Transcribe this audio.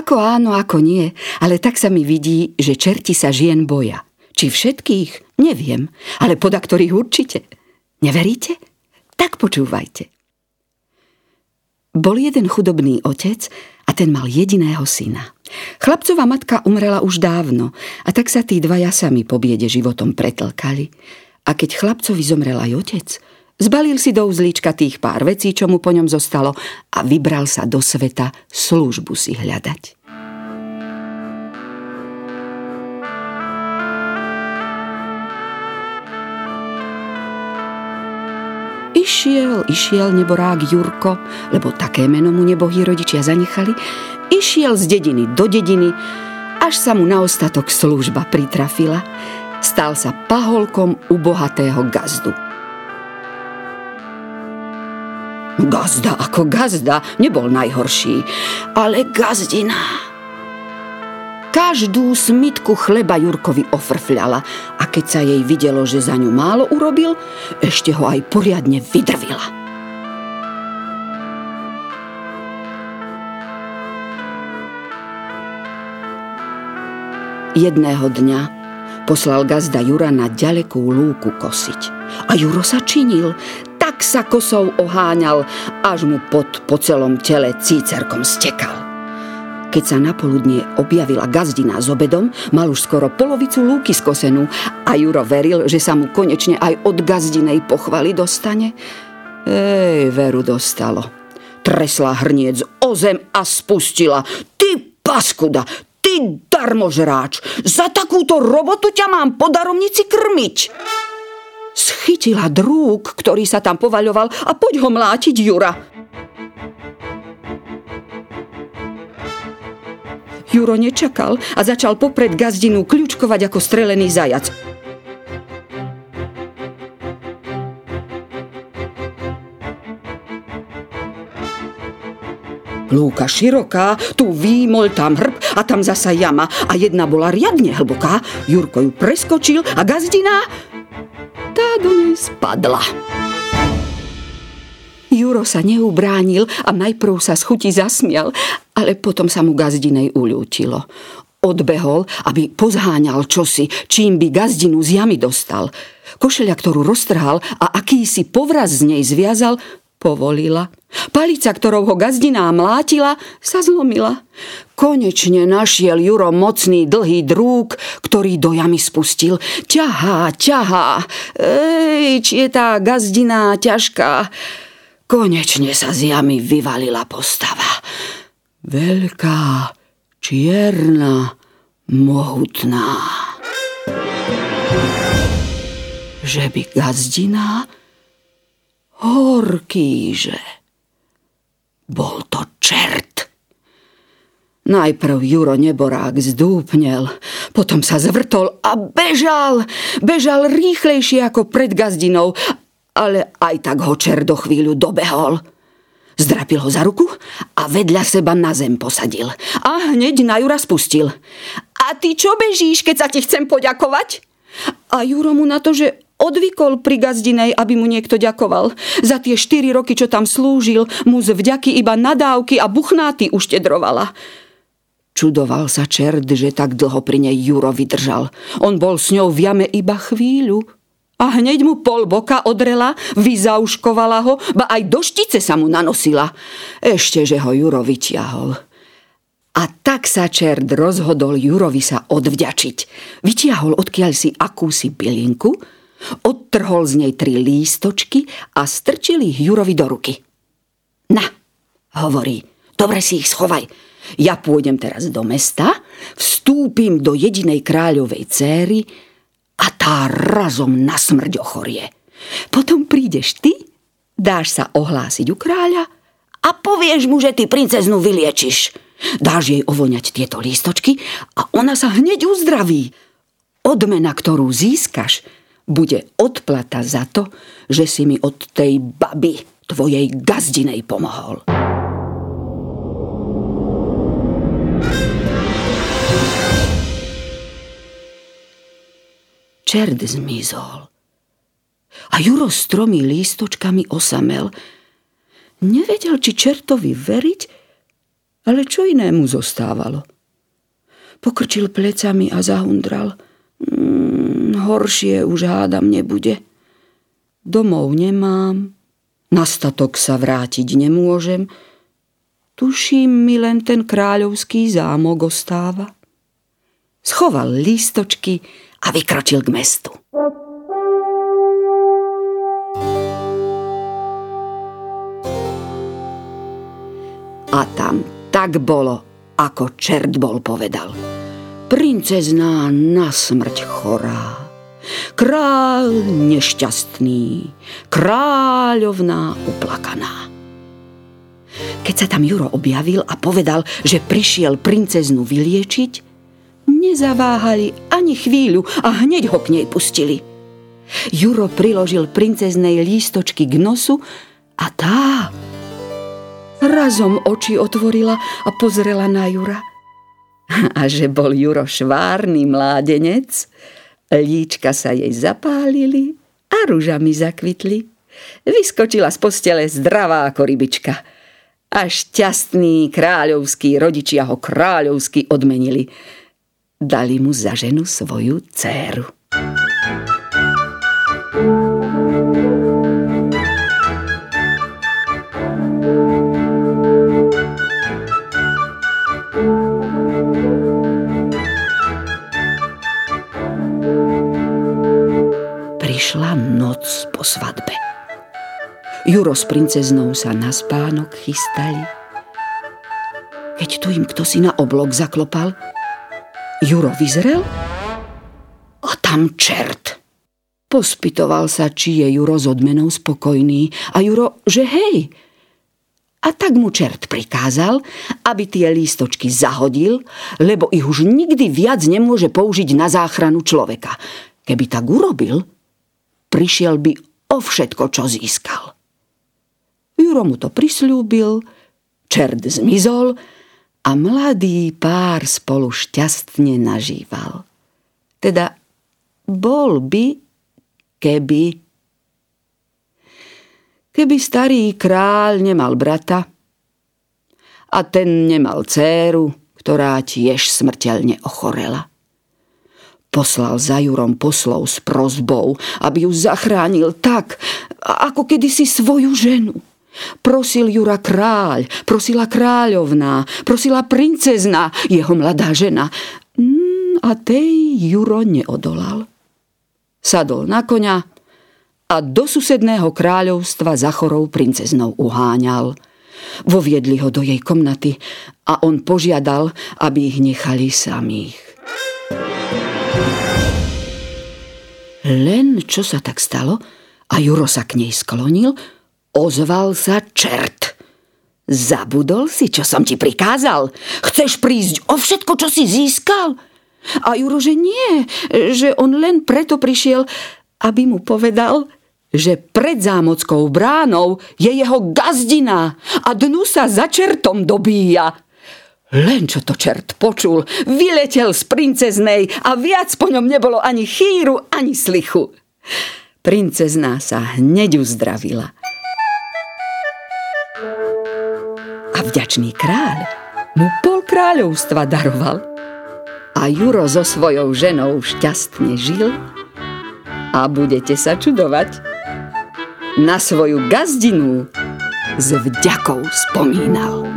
Ako áno, ako nie, ale tak sa mi vidí, že čerti sa žien boja. Či všetkých? Neviem, ale poda ktorých určite. Neveríte? Tak počúvajte. Bol jeden chudobný otec a ten mal jediného syna. Chlapcová matka umrela už dávno a tak sa tí dvaja sami po biede životom pretlkali. A keď chlapcovi zomrel aj otec, Zbalil si do uzlíčka tých pár vecí, čo mu po ňom zostalo a vybral sa do sveta službu si hľadať. Išiel, išiel neborák Jurko, lebo také meno mu nebohí rodičia zanechali, išiel z dediny do dediny, až sa mu na ostatok služba pritrafila. Stal sa paholkom u bohatého gazdu. Gazda ako gazda nebol najhorší, ale gazdina. Každú smitku chleba Jurkovi ofrfľala a keď sa jej videlo, že za ňu málo urobil, ešte ho aj poriadne vydrvila. Jedného dňa poslal gazda Jura na ďalekú lúku kosiť. A Juro sa činil, tak sa oháňal, až mu pod po celom tele cícerkom stekal. Keď sa na poludnie objavila gazdina s obedom, mal už skoro polovicu lúky skosenú a Juro veril, že sa mu konečne aj od gazdinej pochvaly dostane. Ej, veru dostalo. Tresla hrniec o zem a spustila. Ty paskuda, ty darmožráč, za takúto robotu ťa mám po daromnici krmiť schytila drúk, ktorý sa tam povaľoval a poď ho mlátiť Jura. Juro nečakal a začal popred gazdinu kľúčkovať ako strelený zajac. Lúka široká, tu výmol, tam hrb a tam zasa jama a jedna bola riadne hlboká. Jurko ju preskočil a gazdina tá do nej spadla. Juro sa neubránil a najprv sa z chuti zasmial, ale potom sa mu gazdinej uľútilo. Odbehol, aby pozháňal čosi, čím by gazdinu z jamy dostal. Košeľa, ktorú roztrhal a akýsi povraz z nej zviazal, povolila. Palica, ktorou ho gazdiná mlátila, sa zlomila. Konečne našiel Juro mocný dlhý drúk, ktorý do jamy spustil. Ťahá, ťahá. Ej, či je tá gazdiná ťažká. Konečne sa z jamy vyvalila postava. Veľká, čierna, mohutná. Že by gazdina horkýže. Bol to čert. Najprv Juro Neborák zdúpnel, potom sa zvrtol a bežal. Bežal rýchlejšie ako pred gazdinou, ale aj tak ho čer do chvíľu dobehol. Zdrapil ho za ruku a vedľa seba na zem posadil. A hneď na Jura spustil. A ty čo bežíš, keď sa ti chcem poďakovať? A Juro mu na to, že Odvykol pri gazdinej, aby mu niekto ďakoval. Za tie štyri roky, čo tam slúžil, mu z vďaky iba nadávky a buchnáty uštedrovala. Čudoval sa čert, že tak dlho pri nej Juro vydržal. On bol s ňou v jame iba chvíľu. A hneď mu pol boka odrela, vyzauškovala ho, ba aj do štice sa mu nanosila. Ešte, že ho Juro vyťahol. A tak sa čert rozhodol Jurovi sa odvďačiť. Vytiahol odkiaľ si akúsi bylinku, Odtrhol z nej tri lístočky a strčil ich Jurovi do ruky. Na, hovorí, dobre si ich schovaj. Ja pôjdem teraz do mesta, vstúpim do jedinej kráľovej céry a tá razom na smrť ochorie. Potom prídeš ty, dáš sa ohlásiť u kráľa a povieš mu, že ty princeznu vyliečiš. Dáš jej ovoňať tieto lístočky a ona sa hneď uzdraví. Odmena, ktorú získaš, bude odplata za to, že si mi od tej baby, tvojej gazdinej, pomohol. Čert zmizol. A Juro s tromi lístočkami osamel. Nevedel, či čertovi veriť, Ale čo inému zostávalo? Pokrčil plecami a zahundral. Mm, horšie už hádam nebude. Domov nemám, na statok sa vrátiť nemôžem. Tuším mi len ten kráľovský zámok ostáva. Schoval lístočky a vykročil k mestu. A tam tak bolo, ako čert bol povedal. Princezná na smrť chorá, kráľ nešťastný, kráľovná uplakaná. Keď sa tam Juro objavil a povedal, že prišiel princeznu vyliečiť, nezaváhali ani chvíľu a hneď ho k nej pustili. Juro priložil princeznej lístočky k nosu a tá Razom oči otvorila a pozrela na Jura. A že bol Juro švárny mládenec, líčka sa jej zapálili a rúžami zakvitli. Vyskočila z postele zdravá ako rybička. A šťastní kráľovskí rodičia ho kráľovsky odmenili. Dali mu za ženu svoju dceru. Juro s princeznou sa na spánok chystali. Keď tu im kto si na oblok zaklopal, Juro vyzrel a tam čert. Pospitoval sa, či je Juro s odmenou spokojný a Juro, že hej. A tak mu čert prikázal, aby tie lístočky zahodil, lebo ich už nikdy viac nemôže použiť na záchranu človeka. Keby tak urobil, prišiel by o všetko, čo získal. Juro mu to prislúbil, čert zmizol a mladý pár spolu šťastne nažíval. Teda bol by, keby... Keby starý kráľ nemal brata a ten nemal dceru, ktorá tiež smrteľne ochorela. Poslal za Jurom poslov s prozbou, aby ju zachránil tak, ako kedysi svoju ženu. Prosil Jura kráľ, prosila kráľovná, prosila princezna, jeho mladá žena. Mm, a tej Juro neodolal. Sadol na koňa a do susedného kráľovstva za chorou princeznou uháňal. Voviedli ho do jej komnaty a on požiadal, aby ich nechali samých. Len čo sa tak stalo a Juro sa k nej sklonil, ozval sa čert. Zabudol si, čo som ti prikázal? Chceš prísť o všetko, čo si získal? A Juro, že nie, že on len preto prišiel, aby mu povedal, že pred zámockou bránou je jeho gazdina a dnu sa za čertom dobíja. Len čo to čert počul, vyletel z princeznej a viac po ňom nebolo ani chýru, ani slichu. Princezná sa hneď uzdravila. A vďačný kráľ mu pol kráľovstva daroval. A Juro so svojou ženou šťastne žil a budete sa čudovať. Na svoju gazdinu s vďakou spomínal.